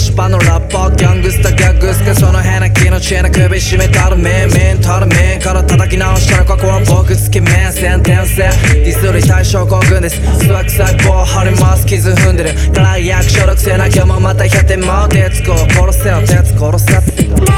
腰パのラッパーギャングスタギャグスケその変な気のチェーン首絞めたらめんめんたらめんから叩き直したらここは僕つけ麺先天性ディスり対象国軍です。スワック細胞張ります傷踏んでる。辛い役所属性な今日もまた100点も鉄子殺せよ鉄殺せ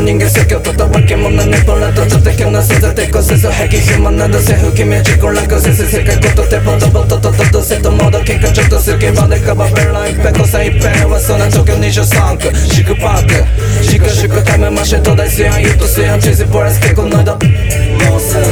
も著書絶好人間説教とたわけもなねポラと絶対なせざてこせそ壁ヒマなどせ不決め自己楽せせ世界ことてボトボトとととせともどけかちょっとすけばでかばべらいっぺこさい。っぺはそんな東京23区シクパークシクシクためまして東大西安ユット西安チーズボラス結構のだもうすぐ